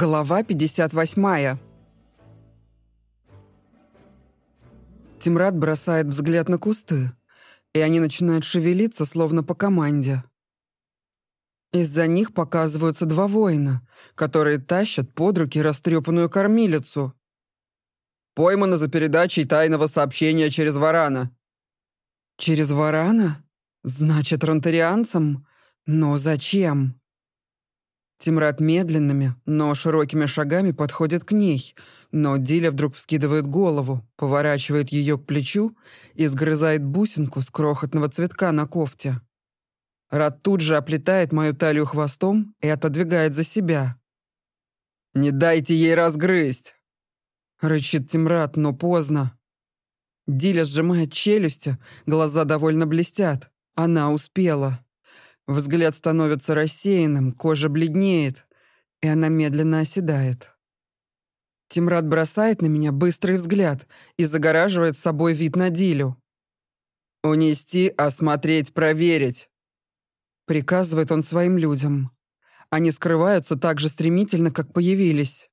Глава 58. Тимрад бросает взгляд на кусты, и они начинают шевелиться, словно по команде. Из-за них показываются два воина, которые тащат под руки растрепанную кормилицу. Поймано за передачей тайного сообщения через Варана. Через Варана? Значит, ронтарианцам? Но зачем? Тимрад медленными, но широкими шагами подходит к ней, но Диля вдруг вскидывает голову, поворачивает ее к плечу и сгрызает бусинку с крохотного цветка на кофте. Рад тут же оплетает мою талию хвостом и отодвигает за себя. «Не дайте ей разгрызть!» Рычит Тимрад, но поздно. Диля сжимает челюсти, глаза довольно блестят. Она успела. Взгляд становится рассеянным, кожа бледнеет, и она медленно оседает. Тимрад бросает на меня быстрый взгляд и загораживает с собой вид на Дилю. «Унести, осмотреть, проверить», — приказывает он своим людям. Они скрываются так же стремительно, как появились.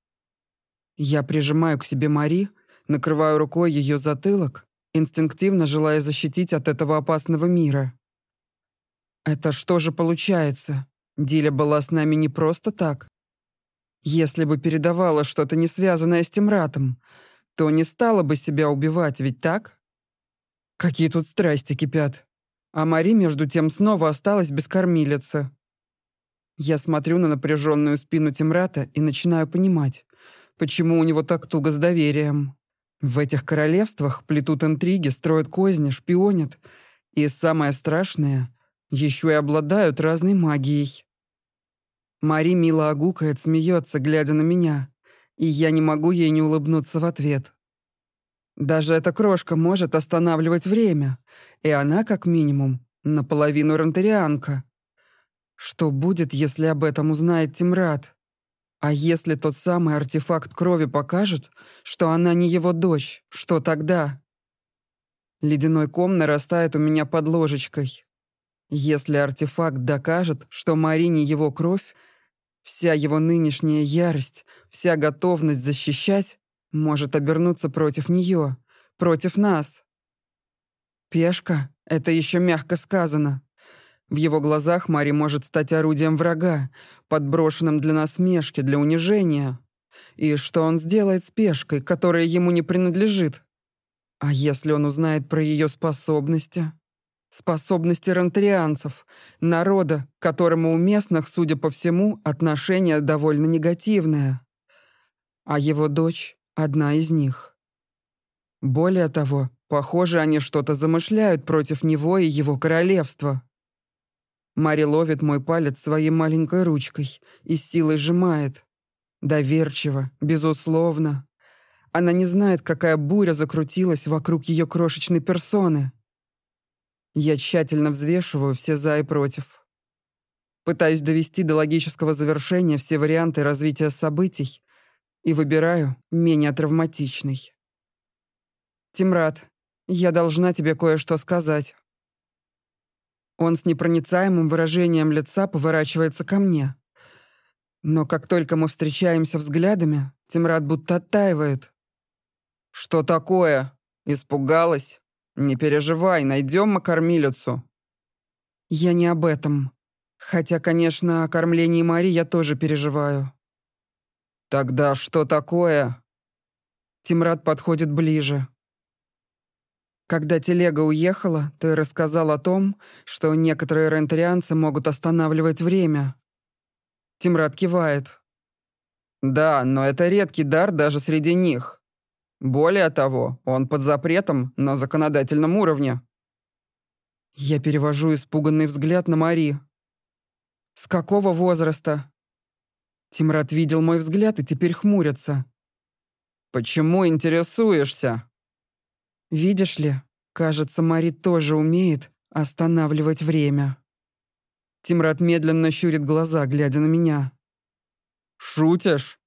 Я прижимаю к себе Мари, накрываю рукой ее затылок, инстинктивно желая защитить от этого опасного мира. Это что же получается? Диля была с нами не просто так. Если бы передавала что-то не связанное с Тимратом, то не стала бы себя убивать, ведь так? Какие тут страсти кипят. А Мари, между тем, снова осталась без кормилицы. Я смотрю на напряженную спину Тимрата и начинаю понимать, почему у него так туго с доверием. В этих королевствах плетут интриги, строят козни, шпионят. И самое страшное, еще и обладают разной магией. Мари мило огукает, смеется, глядя на меня, и я не могу ей не улыбнуться в ответ. Даже эта крошка может останавливать время, и она, как минимум, наполовину ронтерианка. Что будет, если об этом узнает Тимрад? А если тот самый артефакт крови покажет, что она не его дочь, что тогда? Ледяной ком нарастает у меня под ложечкой. Если артефакт докажет, что Марине его кровь, вся его нынешняя ярость, вся готовность защищать может обернуться против нее, против нас. Пешка — это еще мягко сказано. В его глазах Мари может стать орудием врага, подброшенным для насмешки, для унижения. И что он сделает с пешкой, которая ему не принадлежит? А если он узнает про ее способности? Способности ронтарианцев, народа, которому у местных, судя по всему, отношение довольно негативное. А его дочь — одна из них. Более того, похоже, они что-то замышляют против него и его королевства. Мари ловит мой палец своей маленькой ручкой и силой сжимает. Доверчиво, безусловно. Она не знает, какая буря закрутилась вокруг ее крошечной персоны. Я тщательно взвешиваю все «за» и «против». Пытаюсь довести до логического завершения все варианты развития событий и выбираю менее травматичный. «Тимрад, я должна тебе кое-что сказать». Он с непроницаемым выражением лица поворачивается ко мне. Но как только мы встречаемся взглядами, Тимрад будто оттаивает. «Что такое? Испугалась?» «Не переживай, найдем мы кормилицу». «Я не об этом. Хотя, конечно, о кормлении Мари я тоже переживаю». «Тогда что такое?» Тимрад подходит ближе. Когда телега уехала, ты рассказал о том, что некоторые рентарианцы могут останавливать время. Тимрад кивает. Да, но это редкий дар даже среди них. Более того, он под запретом на законодательном уровне. Я перевожу испуганный взгляд на Мари. С какого возраста? Тимрад видел мой взгляд и теперь хмурится. Почему интересуешься? Видишь ли, кажется, Мари тоже умеет останавливать время. Тимрад медленно щурит глаза, глядя на меня. Шутишь?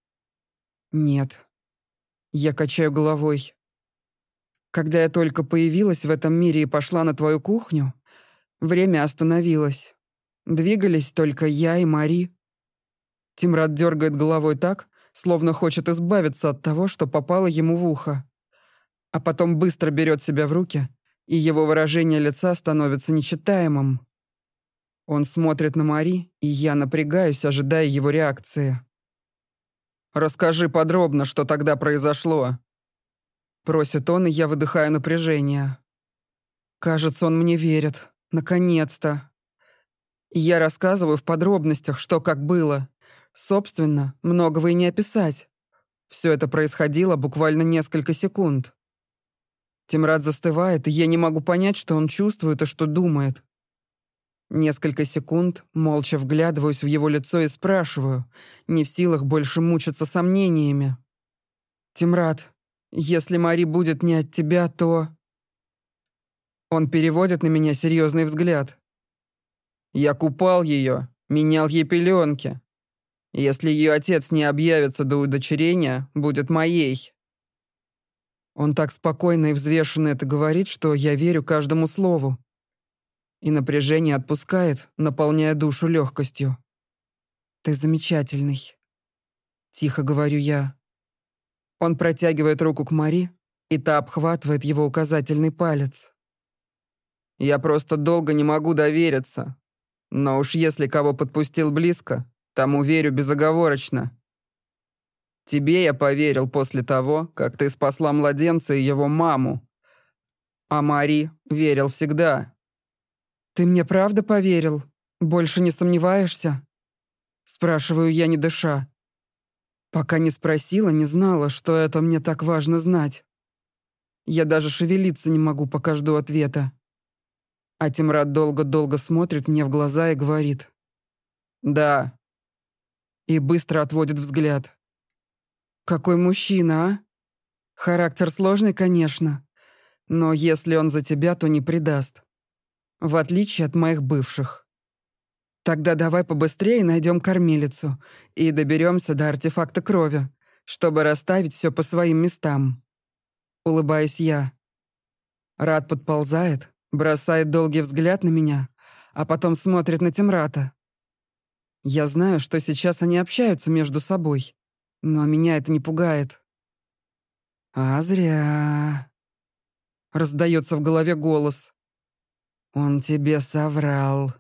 Нет. Я качаю головой. Когда я только появилась в этом мире и пошла на твою кухню, время остановилось. Двигались только я и Мари. Тимрад дергает головой так, словно хочет избавиться от того, что попало ему в ухо. А потом быстро берет себя в руки, и его выражение лица становится нечитаемым. Он смотрит на Мари, и я напрягаюсь, ожидая его реакции. «Расскажи подробно, что тогда произошло», — просит он, и я выдыхаю напряжение. Кажется, он мне верит. Наконец-то. Я рассказываю в подробностях, что как было. Собственно, многого и не описать. Все это происходило буквально несколько секунд. Тимрад застывает, и я не могу понять, что он чувствует и что думает. Несколько секунд молча вглядываюсь в его лицо и спрашиваю, не в силах больше мучиться сомнениями. «Тимрад, если Мари будет не от тебя, то...» Он переводит на меня серьезный взгляд. Я купал ее, менял ей пеленки. Если ее отец не объявится до удочерения, будет моей. Он так спокойно и взвешенно это говорит, что я верю каждому слову. И напряжение отпускает, наполняя душу легкостью. «Ты замечательный», — тихо говорю я. Он протягивает руку к Мари, и та обхватывает его указательный палец. «Я просто долго не могу довериться, но уж если кого подпустил близко, тому верю безоговорочно. Тебе я поверил после того, как ты спасла младенца и его маму. А Мари верил всегда. Ты мне правда поверил? Больше не сомневаешься? Спрашиваю я, не дыша. Пока не спросила, не знала, что это мне так важно знать. Я даже шевелиться не могу, пока жду ответа. А Тимрад долго-долго смотрит мне в глаза и говорит. «Да». И быстро отводит взгляд. «Какой мужчина, а? Характер сложный, конечно. Но если он за тебя, то не предаст. В отличие от моих бывших. Тогда давай побыстрее найдем кормилицу и доберемся до артефакта крови, чтобы расставить все по своим местам. Улыбаюсь я. Рад подползает, Бросает долгий взгляд на меня, а потом смотрит на Тимрата. Я знаю, что сейчас они общаются между собой, но меня это не пугает. А зря. Раздается в голове голос. Он тебе соврал.